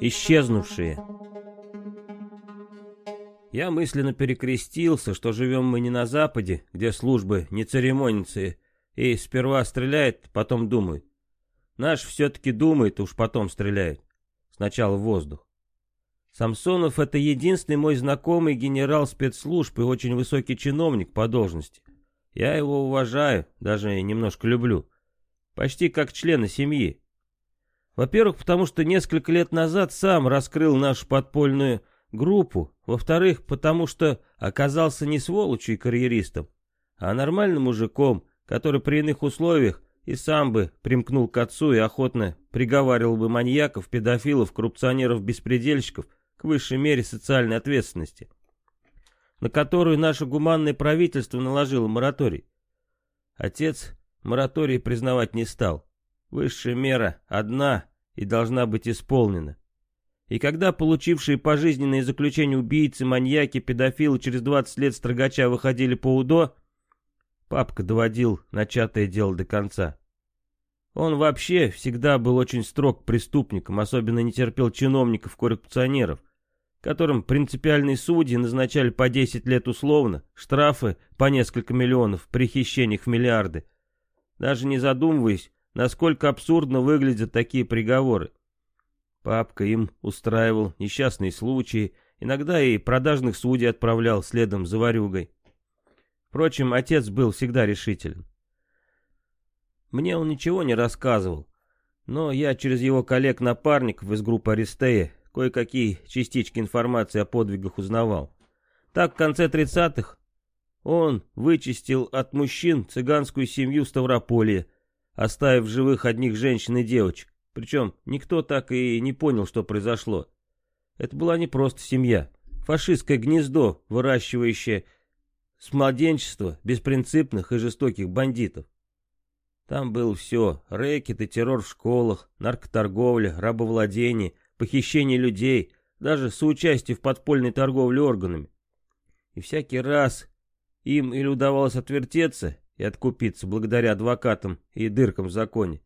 Исчезнувшие. Я мысленно перекрестился, что живем мы не на Западе, где службы не церемонятся, и сперва стреляет, потом думает. Наш все-таки думает, уж потом стреляет. Сначала в воздух. Самсонов — это единственный мой знакомый генерал спецслужб и очень высокий чиновник по должности. Я его уважаю, даже немножко люблю. Почти как члена семьи. Во-первых, потому что несколько лет назад сам раскрыл нашу подпольную группу. Во-вторых, потому что оказался не сволочью и карьеристом, а нормальным мужиком, который при иных условиях и сам бы примкнул к отцу и охотно приговаривал бы маньяков, педофилов, коррупционеров, беспредельщиков к высшей мере социальной ответственности, на которую наше гуманное правительство наложило мораторий. Отец мораторий признавать не стал. Высшая мера одна и должна быть исполнена. И когда получившие пожизненные заключения убийцы, маньяки, педофилы через 20 лет строгача выходили по УДО, папка доводил начатое дело до конца. Он вообще всегда был очень строг к преступникам, особенно не терпел чиновников-коррупционеров, которым принципиальные судьи назначали по 10 лет условно, штрафы по несколько миллионов при хищениях в миллиарды, даже не задумываясь, насколько абсурдно выглядят такие приговоры. Папка им устраивал несчастные случаи, иногда и продажных судей отправлял следом за ворюгой. Впрочем, отец был всегда решителен. Мне он ничего не рассказывал, но я через его коллег-напарников из группы Аристея кое-какие частички информации о подвигах узнавал. Так, в конце 30-х он вычистил от мужчин цыганскую семью Ставрополья, оставив живых одних женщин и девочек. Причем никто так и не понял, что произошло. Это была не просто семья. Фашистское гнездо, выращивающее с младенчества беспринципных и жестоких бандитов. Там было все. Рэкет и террор в школах, наркоторговля, рабовладение, похищение людей, даже соучастие в подпольной торговле органами. И всякий раз им или удавалось отвертеться, и откупиться благодаря адвокатам и дыркам в законе,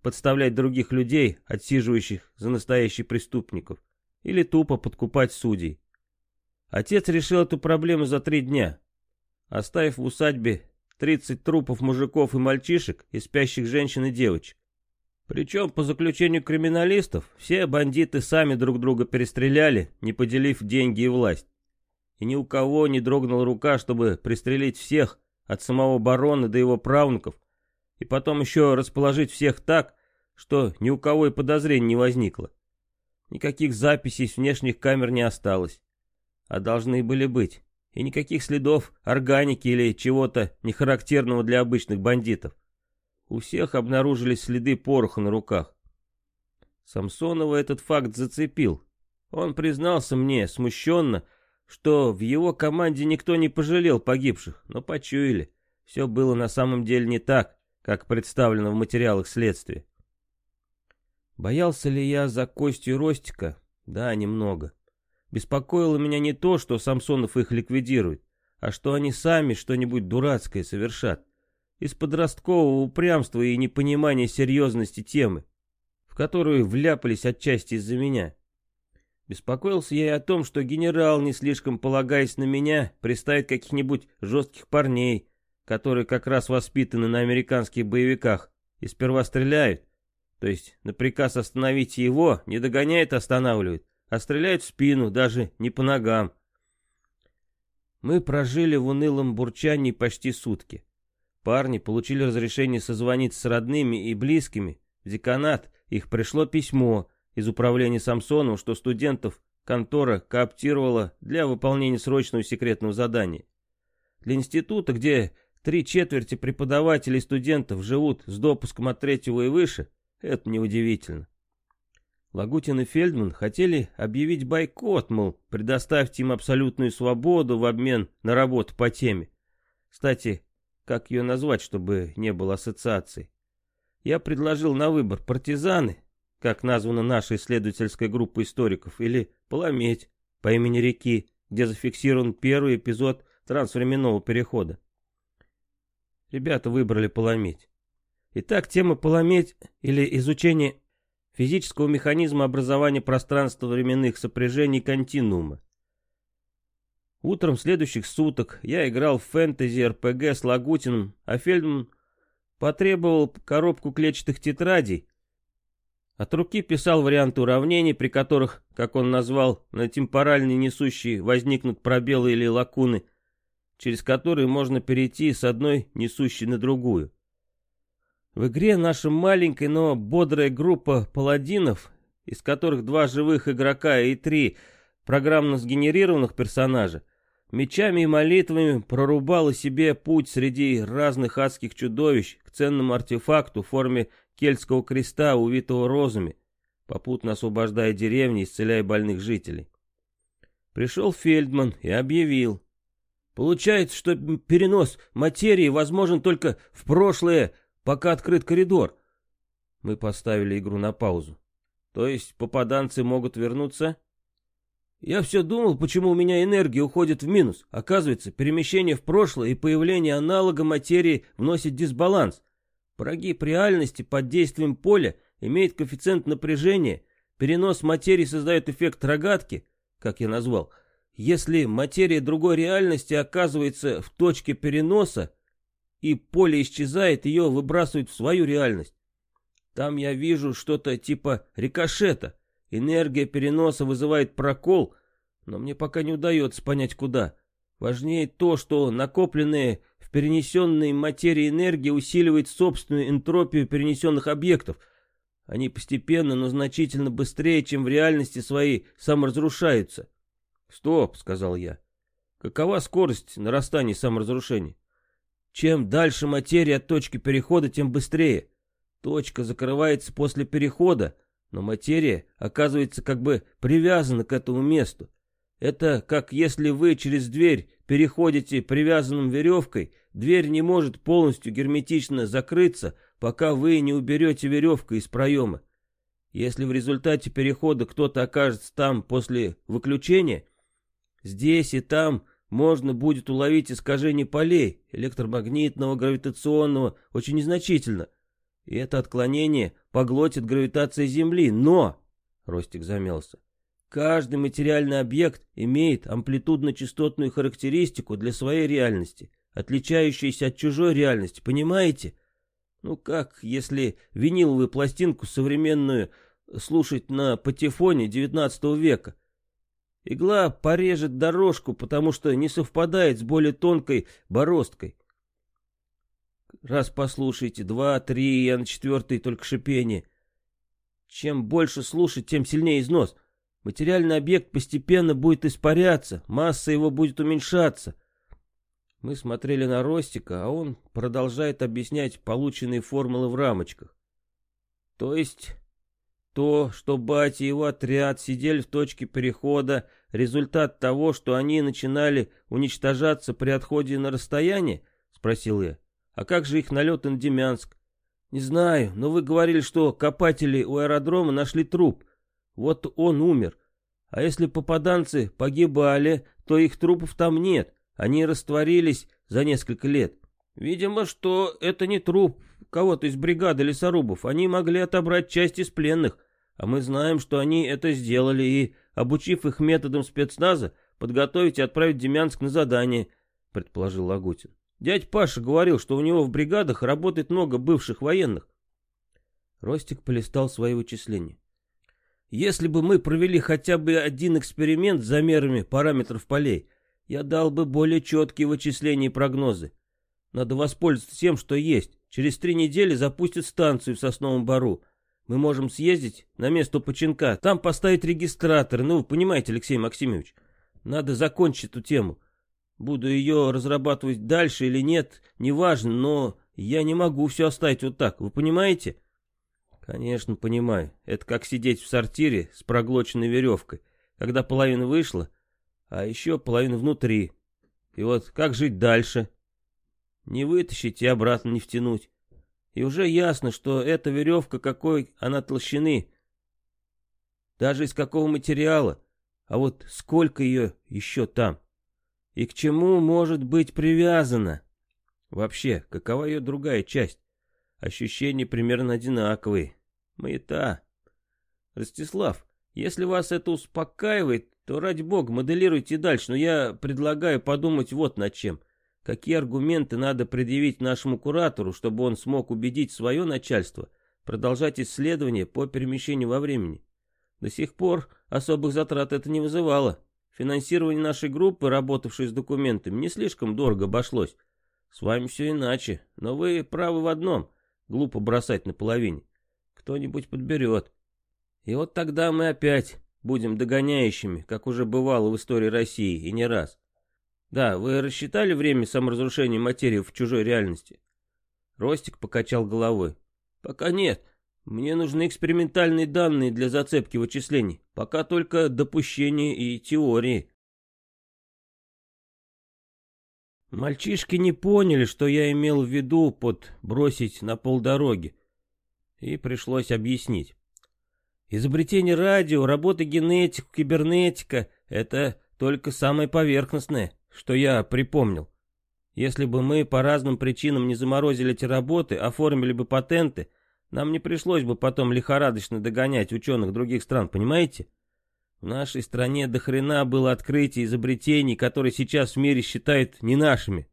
подставлять других людей, отсиживающих за настоящих преступников, или тупо подкупать судей. Отец решил эту проблему за три дня, оставив в усадьбе 30 трупов мужиков и мальчишек и спящих женщин и девочек. Причем, по заключению криминалистов, все бандиты сами друг друга перестреляли, не поделив деньги и власть. И ни у кого не дрогнула рука, чтобы пристрелить всех, от самого барона до его правнуков, и потом еще расположить всех так, что ни у кого и подозрений не возникло. Никаких записей с внешних камер не осталось, а должны были быть, и никаких следов органики или чего-то нехарактерного для обычных бандитов. У всех обнаружились следы пороха на руках. Самсонова этот факт зацепил. Он признался мне, смущенно, что в его команде никто не пожалел погибших, но почуяли. Все было на самом деле не так, как представлено в материалах следствия. Боялся ли я за Костю Ростика? Да, немного. Беспокоило меня не то, что Самсонов их ликвидирует, а что они сами что-нибудь дурацкое совершат. Из подросткового упрямства и непонимания серьезности темы, в которую вляпались отчасти из-за меня. Беспокоился я и о том, что генерал, не слишком полагаясь на меня, приставит каких-нибудь жестких парней, которые как раз воспитаны на американских боевиках, и сперва стреляют, то есть на приказ остановить его не догоняет, останавливает, а стреляют в спину, даже не по ногам. Мы прожили в унылом бурчании почти сутки. Парни получили разрешение созвониться с родными и близкими. В деканат их пришло письмо, из управления Самсоном, что студентов контора кооптировала для выполнения срочного секретного задания. Для института, где три четверти преподавателей и студентов живут с допуском от третьего и выше, это неудивительно. Лагутин и Фельдман хотели объявить бойкот, мол, предоставьте им абсолютную свободу в обмен на работу по теме. Кстати, как ее назвать, чтобы не было ассоциаций? Я предложил на выбор партизаны как названа наша исследовательская группа историков, или Паламедь по имени реки, где зафиксирован первый эпизод трансвременного перехода. Ребята выбрали полометь. Итак, тема полометь или изучение физического механизма образования пространственно-временных сопряжений континуума. Утром следующих суток я играл в фэнтези-РПГ с Лагутиным, а Фельдман потребовал коробку клетчатых тетрадей. От руки писал варианты уравнений, при которых, как он назвал, на темпоральной несущей возникнут пробелы или лакуны, через которые можно перейти с одной несущей на другую. В игре наша маленькая, но бодрая группа паладинов, из которых два живых игрока и три программно сгенерированных персонажа, Мечами и молитвами прорубала себе путь среди разных адских чудовищ к ценному артефакту в форме кельтского креста, увитого розами, попутно освобождая деревни и исцеляя больных жителей. Пришел Фельдман и объявил. Получается, что перенос материи возможен только в прошлое, пока открыт коридор. Мы поставили игру на паузу. То есть попаданцы могут вернуться? Я все думал, почему у меня энергия уходит в минус. Оказывается, перемещение в прошлое и появление аналога материи вносит дисбаланс. Прогиб реальности под действием поля имеет коэффициент напряжения. Перенос материи создает эффект рогатки, как я назвал. Если материя другой реальности оказывается в точке переноса, и поле исчезает, ее выбрасывают в свою реальность. Там я вижу что-то типа рикошета. Энергия переноса вызывает прокол, но мне пока не удается понять куда. Важнее то, что накопленная в перенесенной материи энергия усиливает собственную энтропию перенесенных объектов. Они постепенно, но значительно быстрее, чем в реальности своей, саморазрушаются. «Стоп», — сказал я. «Какова скорость нарастания саморазрушения?» «Чем дальше материя от точки перехода, тем быстрее. Точка закрывается после перехода, но материя оказывается как бы привязана к этому месту. Это как если вы через дверь переходите привязанным веревкой, дверь не может полностью герметично закрыться, пока вы не уберете веревку из проема. Если в результате перехода кто-то окажется там после выключения, здесь и там можно будет уловить искажение полей, электромагнитного, гравитационного, очень незначительно. И это отклонение поглотит гравитация Земли, но... Ростик замялся. Каждый материальный объект имеет амплитудно-частотную характеристику для своей реальности, отличающуюся от чужой реальности, понимаете? Ну как, если виниловую пластинку современную слушать на патефоне XIX века? Игла порежет дорожку, потому что не совпадает с более тонкой бороздкой. Раз послушайте, два, три, а на четвертый только шипение. Чем больше слушать, тем сильнее износ. Материальный объект постепенно будет испаряться, масса его будет уменьшаться. Мы смотрели на Ростика, а он продолжает объяснять полученные формулы в рамочках. То есть то, что батя и его отряд сидели в точке перехода, результат того, что они начинали уничтожаться при отходе на расстояние? Спросил я. А как же их налеты на Демянск? Не знаю, но вы говорили, что копатели у аэродрома нашли труп. Вот он умер. А если попаданцы погибали, то их трупов там нет. Они растворились за несколько лет. Видимо, что это не труп кого-то из бригады лесорубов. Они могли отобрать часть из пленных. А мы знаем, что они это сделали и, обучив их методам спецназа, подготовить и отправить Демянск на задание, предположил Лагутин. Дядь Паша говорил, что у него в бригадах работает много бывших военных. Ростик полистал свои вычисления. Если бы мы провели хотя бы один эксперимент с замерами параметров полей, я дал бы более четкие вычисления и прогнозы. Надо воспользоваться тем, что есть. Через три недели запустят станцию в Сосновом Бару. Мы можем съездить на место починка, там поставить регистратор. Ну, вы понимаете, Алексей Максимович, надо закончить эту тему. Буду ее разрабатывать дальше или нет, неважно, но я не могу все оставить вот так, вы понимаете? Конечно, понимаю. Это как сидеть в сортире с проглоченной веревкой, когда половина вышла, а еще половина внутри. И вот как жить дальше? Не вытащить и обратно не втянуть. И уже ясно, что эта веревка, какой она толщины, даже из какого материала. А вот сколько ее еще там? И к чему может быть привязана? Вообще, какова ее другая часть? Ощущения примерно одинаковые. Маята. Ростислав, если вас это успокаивает, то ради бога моделируйте дальше, но я предлагаю подумать вот над чем. Какие аргументы надо предъявить нашему куратору, чтобы он смог убедить свое начальство продолжать исследования по перемещению во времени? До сих пор особых затрат это не вызывало. Финансирование нашей группы, работавшей с документами, не слишком дорого обошлось. С вами все иначе, но вы правы в одном. Глупо бросать на половине. Кто-нибудь подберет. И вот тогда мы опять будем догоняющими, как уже бывало в истории России, и не раз. Да, вы рассчитали время саморазрушения материи в чужой реальности? Ростик покачал головой. Пока нет. Мне нужны экспериментальные данные для зацепки вычислений. Пока только допущения и теории. Мальчишки не поняли, что я имел в виду под бросить на полдороги. И пришлось объяснить. Изобретение радио, работа генетика, кибернетика — это только самое поверхностное что я припомнил. Если бы мы по разным причинам не заморозили эти работы, оформили бы патенты, нам не пришлось бы потом лихорадочно догонять ученых других стран, понимаете? В нашей стране до хрена было открытий, изобретений, которые сейчас в мире считают не нашими.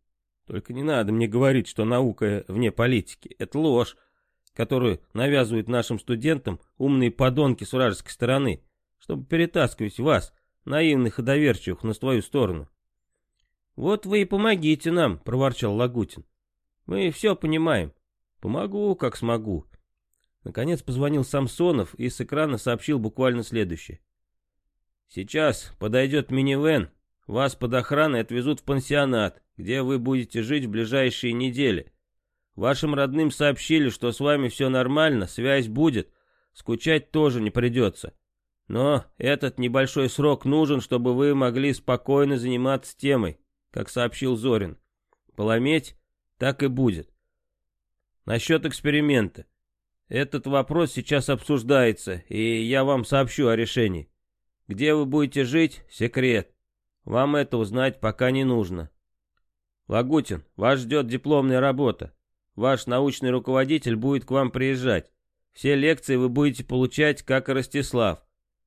Только не надо мне говорить, что наука вне политики. Это ложь, которую навязывают нашим студентам умные подонки с вражеской стороны, чтобы перетаскивать вас, наивных и доверчивых, на свою сторону. «Вот вы и помогите нам», — проворчал Лагутин. «Мы все понимаем. Помогу, как смогу». Наконец позвонил Самсонов и с экрана сообщил буквально следующее. «Сейчас подойдет минивэн, вас под охраной отвезут в пансионат, где вы будете жить в ближайшие недели. Вашим родным сообщили, что с вами все нормально, связь будет, скучать тоже не придется. Но этот небольшой срок нужен, чтобы вы могли спокойно заниматься темой как сообщил Зорин. Полометь так и будет. Насчет эксперимента. Этот вопрос сейчас обсуждается, и я вам сообщу о решении. Где вы будете жить — секрет. Вам это узнать пока не нужно. Лагутин, вас ждет дипломная работа. Ваш научный руководитель будет к вам приезжать. Все лекции вы будете получать, как и Ростислав.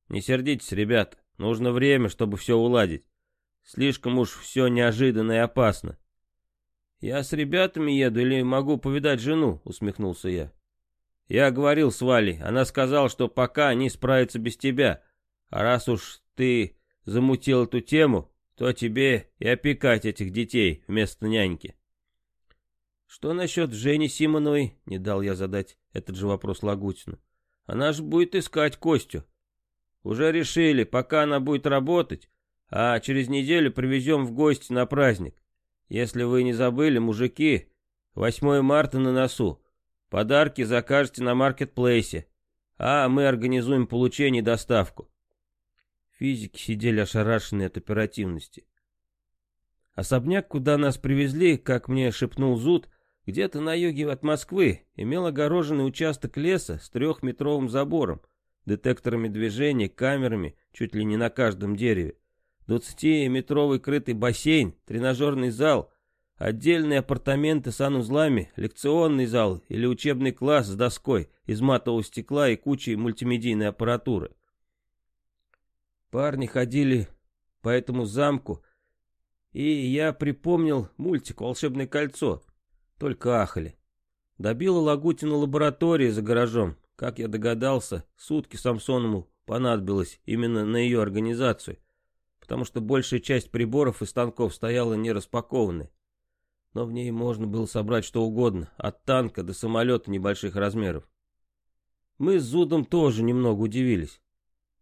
Не сердитесь, ребята, нужно время, чтобы все уладить. Слишком уж все неожиданно и опасно. «Я с ребятами еду или могу повидать жену?» — усмехнулся я. «Я говорил с Валей. Она сказала, что пока они справятся без тебя. А раз уж ты замутил эту тему, то тебе и опекать этих детей вместо няньки». «Что насчет Жени Симоновой?» — не дал я задать этот же вопрос Лагутину. «Она же будет искать Костю. Уже решили, пока она будет работать, а через неделю привезем в гости на праздник. Если вы не забыли, мужики, 8 марта на носу. Подарки закажете на маркетплейсе, а мы организуем получение и доставку. Физики сидели ошарашенные от оперативности. Особняк, куда нас привезли, как мне шепнул Зуд, где-то на юге от Москвы, имел огороженный участок леса с трехметровым забором, детекторами движения, камерами чуть ли не на каждом дереве. 20-метровый крытый бассейн, тренажерный зал, отдельные апартаменты с санузлами, лекционный зал или учебный класс с доской из матового стекла и кучей мультимедийной аппаратуры. Парни ходили по этому замку, и я припомнил мультик «Волшебное кольцо», только ахали. Добила Лагутина лаборатории за гаражом. Как я догадался, сутки Самсонову понадобилось именно на ее организацию потому что большая часть приборов и станков стояла не распакованной. Но в ней можно было собрать что угодно, от танка до самолета небольших размеров. Мы с Зудом тоже немного удивились.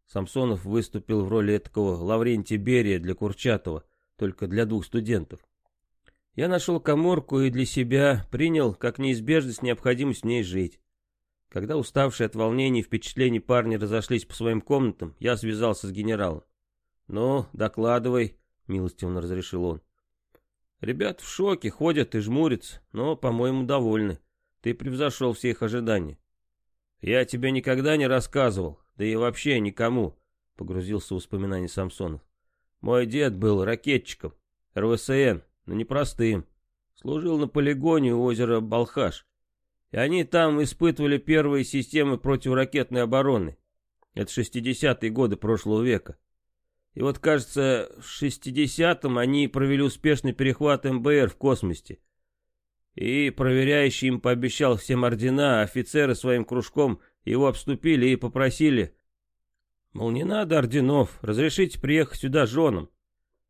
Самсонов выступил в роли такого Лаврентия Берия для Курчатова, только для двух студентов. Я нашел коморку и для себя принял как неизбежность необходимость в ней жить. Когда уставшие от волнений и впечатлений парни разошлись по своим комнатам, я связался с генералом. «Ну, докладывай», — милостивно разрешил он. «Ребят в шоке, ходят и жмурятся, но, по-моему, довольны. Ты превзошел все их ожидания». «Я тебе никогда не рассказывал, да и вообще никому. погрузился в воспоминания Самсонов. Мой дед был ракетчиком, РВСН, но непростым. Служил на полигоне у озера Балхаш. И они там испытывали первые системы противоракетной обороны. Это 60-е годы прошлого века. И вот, кажется, в 60-м они провели успешный перехват МБР в космосе. И проверяющий им пообещал всем ордена, а офицеры своим кружком его обступили и попросили, мол, не надо орденов, разрешите приехать сюда женам.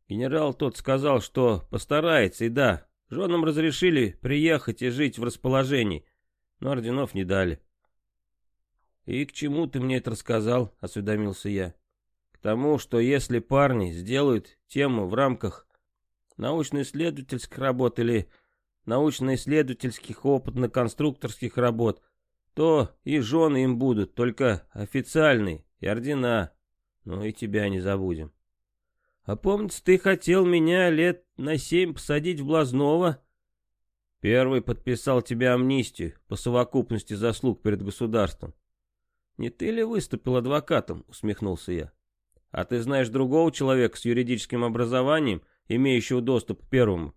Генерал тот сказал, что постарается, и да, женам разрешили приехать и жить в расположении, но орденов не дали. «И к чему ты мне это рассказал?» — осведомился я. «К тому, что если парни сделают тему в рамках научно-исследовательских работ или научно-исследовательских опытно-конструкторских работ, то и жены им будут, только официальные, и ордена. Ну и тебя не забудем. А помнится, ты хотел меня лет на семь посадить в Блазнова?» Первый подписал тебе амнистию по совокупности заслуг перед государством. Не ты ли выступил адвокатом, усмехнулся я. А ты знаешь другого человека с юридическим образованием, имеющего доступ к первому?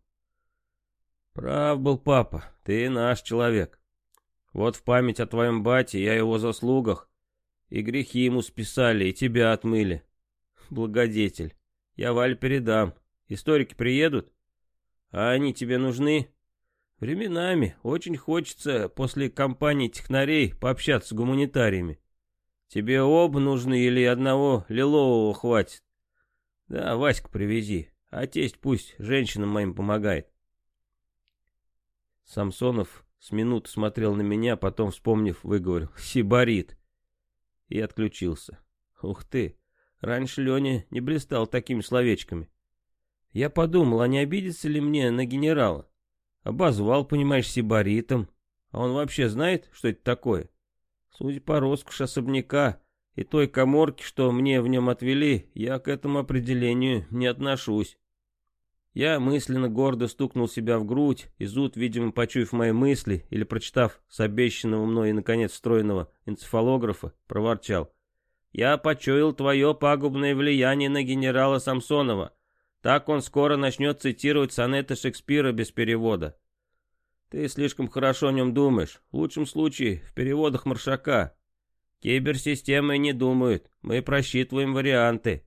Прав был папа, ты наш человек. Вот в память о твоем бате о его заслугах и грехи ему списали, и тебя отмыли. Благодетель, я Валь передам. Историки приедут? А они тебе нужны? Временами очень хочется после кампании технарей пообщаться с гуманитариями. Тебе оба нужны или одного лилового хватит? Да, Ваську привези, а тесть пусть женщинам моим помогает. Самсонов с минут смотрел на меня, потом, вспомнив, выговорил «Сибарит» и отключился. Ух ты, раньше Леня не блистал такими словечками. Я подумал, а не обидится ли мне на генерала? Обозвал, понимаешь, сибаритом. А он вообще знает, что это такое? Судя по роскоши особняка и той коморки, что мне в нем отвели, я к этому определению не отношусь. Я мысленно гордо стукнул себя в грудь, и зуд, видимо, почуяв мои мысли или прочитав с обещанного мной и, наконец, встроенного энцефалографа, проворчал. «Я почуял твое пагубное влияние на генерала Самсонова. Так он скоро начнет цитировать сонеты Шекспира без перевода. Ты слишком хорошо о нем думаешь. В лучшем случае, в переводах Маршака. Киберсистемы не думают. Мы просчитываем варианты.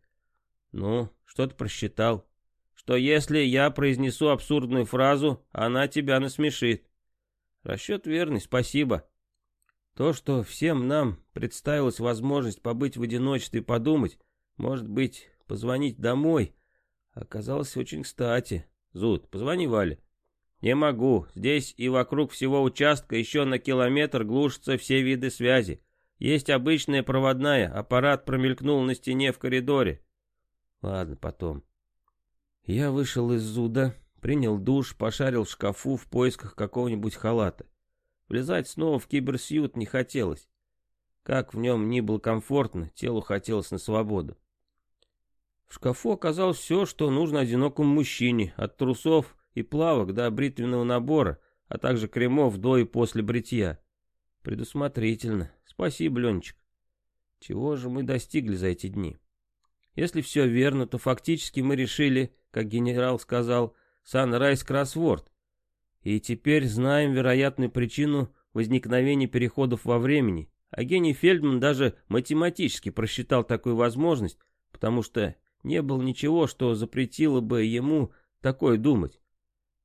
Ну, что ты просчитал? Что если я произнесу абсурдную фразу, она тебя насмешит. Расчет верный, спасибо. То, что всем нам представилась возможность побыть в одиночестве и подумать, может быть, позвонить домой, Оказалось очень кстати. Зуд, позвони Вале. Не могу. Здесь и вокруг всего участка еще на километр глушатся все виды связи. Есть обычная проводная, аппарат промелькнул на стене в коридоре. Ладно, потом. Я вышел из зуда, принял душ, пошарил в шкафу в поисках какого-нибудь халата. Влезать снова в киберсьют не хотелось. Как в нем ни было комфортно, телу хотелось на свободу. В шкафу оказалось все, что нужно одинокому мужчине, от трусов и плавок до бритвенного набора, а также кремов до и после бритья. Предусмотрительно. Спасибо, Ленчик. Чего же мы достигли за эти дни? Если все верно, то фактически мы решили, как генерал сказал, Sunrise Кроссворд. И теперь знаем вероятную причину возникновения переходов во времени. А гений Фельдман даже математически просчитал такую возможность, потому что не было ничего, что запретило бы ему такое думать.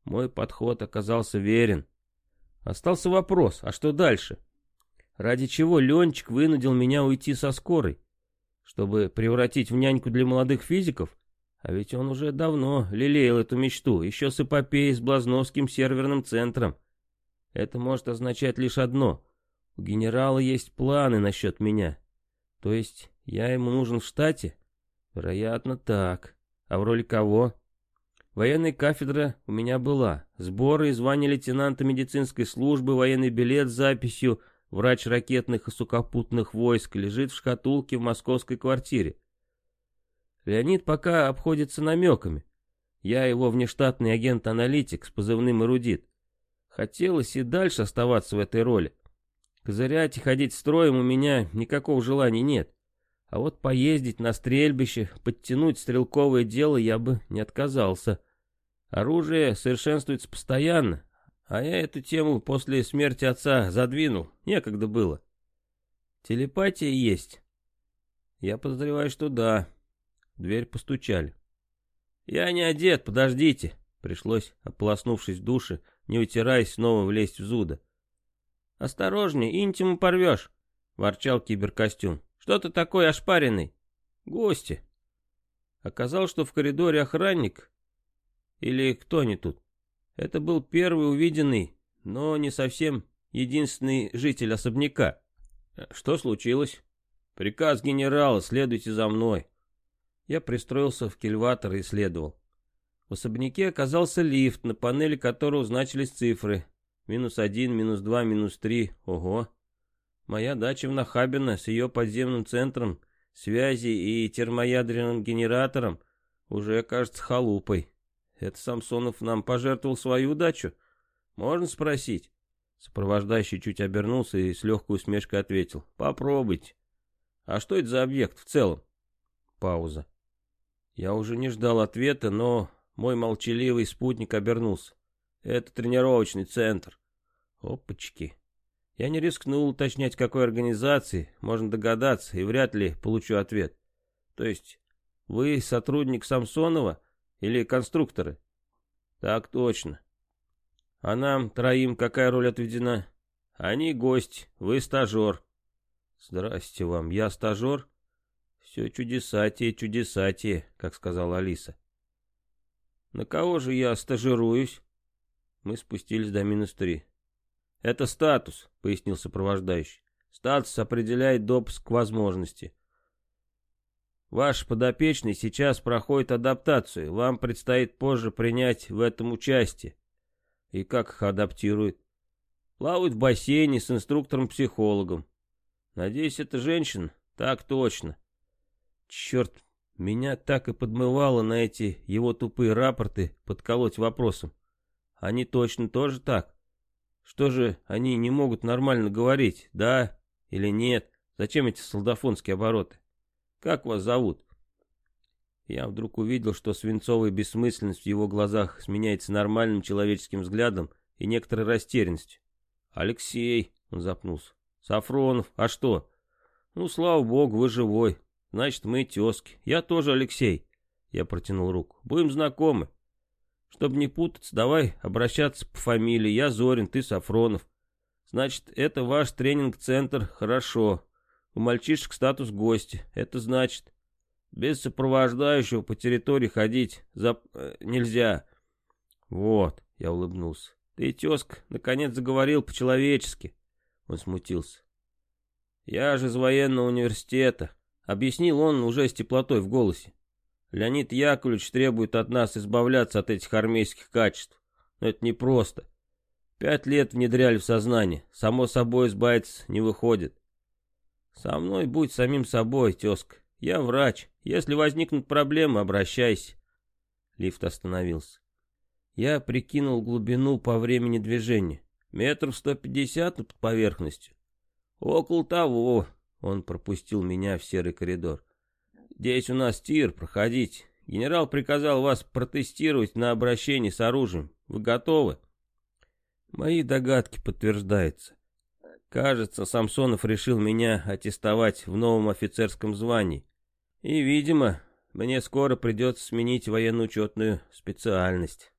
Мой подход оказался верен. Остался вопрос, а что дальше? Ради чего Ленчик вынудил меня уйти со скорой? Чтобы превратить в няньку для молодых физиков? А ведь он уже давно лелеял эту мечту, еще с эпопеей с Блазновским серверным центром. Это может означать лишь одно. У генерала есть планы насчет меня. То есть я ему нужен в штате? Вероятно, так. А в роли кого? Военная кафедра у меня была. Сборы и звание лейтенанта медицинской службы, военный билет с записью «Врач ракетных и сухопутных войск» лежит в шкатулке в московской квартире. Леонид пока обходится намеками. Я его внештатный агент-аналитик с позывным «Эрудит». Хотелось и дальше оставаться в этой роли. Козырять и ходить строем у меня никакого желания нет. А вот поездить на стрельбище, подтянуть стрелковое дело я бы не отказался. Оружие совершенствуется постоянно, а я эту тему после смерти отца задвинул, некогда было. Телепатия есть. Я подозреваю, что да. В дверь постучали. Я не одет, подождите. Пришлось, ополоснувшись в душе, не утираясь, снова влезть в зуда. «Осторожнее, интиму порвешь», — ворчал киберкостюм. «Что ты такой ошпаренный?» «Гости». Оказалось, что в коридоре охранник. Или кто не тут. Это был первый увиденный, но не совсем единственный житель особняка. «Что случилось?» «Приказ генерала, следуйте за мной». Я пристроился в кильватор и следовал. В особняке оказался лифт, на панели которого значились цифры. Минус один, минус два, минус три. Ого. Моя дача в Нахабино с ее подземным центром связи и термоядерным генератором уже кажется халупой. Это Самсонов нам пожертвовал свою дачу? Можно спросить? Сопровождающий чуть обернулся и с легкой усмешкой ответил. Попробуйте. А что это за объект в целом? Пауза. Я уже не ждал ответа, но мой молчаливый спутник обернулся. Это тренировочный центр. Опачки. Я не рискнул уточнять, какой организации, можно догадаться, и вряд ли получу ответ. То есть, вы сотрудник Самсонова или конструкторы? Так точно. А нам, троим, какая роль отведена? Они гость, вы стажер. Здрасте вам, я стажер? Все чудесатие, чудесатие, как сказала Алиса. На кого же я стажируюсь? Мы спустились до минус три. Это статус, пояснил сопровождающий. Статус определяет допуск к возможности. Ваш подопечный сейчас проходит адаптацию. Вам предстоит позже принять в этом участие. И как их адаптируют? Плавают в бассейне с инструктором-психологом. Надеюсь, это женщина? Так точно. Черт, меня так и подмывало на эти его тупые рапорты подколоть вопросом. Они точно тоже так? Что же они не могут нормально говорить, да или нет? Зачем эти солдафонские обороты? Как вас зовут? Я вдруг увидел, что свинцовая бессмысленность в его глазах сменяется нормальным человеческим взглядом и некоторой растерянностью. «Алексей», — он запнулся, — «Сафронов, а что?» «Ну, слава богу, вы живой. Значит, мы тезки. Я тоже Алексей». Я протянул руку. «Будем знакомы. Чтобы не путаться, давай обращаться по фамилии. Я Зорин, ты Сафронов. Значит, это ваш тренинг-центр. Хорошо. У мальчишек статус гостя. Это значит, без сопровождающего по территории ходить за... Э, нельзя. Вот, я улыбнулся. Ты, тезка, наконец заговорил по-человечески. Он смутился. Я же из военного университета. Объяснил он уже с теплотой в голосе. Леонид Яковлевич требует от нас избавляться от этих армейских качеств. Но это непросто. Пять лет внедряли в сознание. Само собой избавиться не выходит. Со мной будь самим собой, тезка. Я врач. Если возникнут проблемы, обращайся. Лифт остановился. Я прикинул глубину по времени движения. Метров сто пятьдесят под поверхностью. Около того. Он пропустил меня в серый коридор. Здесь у нас тир, проходите. Генерал приказал вас протестировать на обращение с оружием. Вы готовы? Мои догадки подтверждаются. Кажется, Самсонов решил меня аттестовать в новом офицерском звании. И, видимо, мне скоро придется сменить военно-учетную специальность.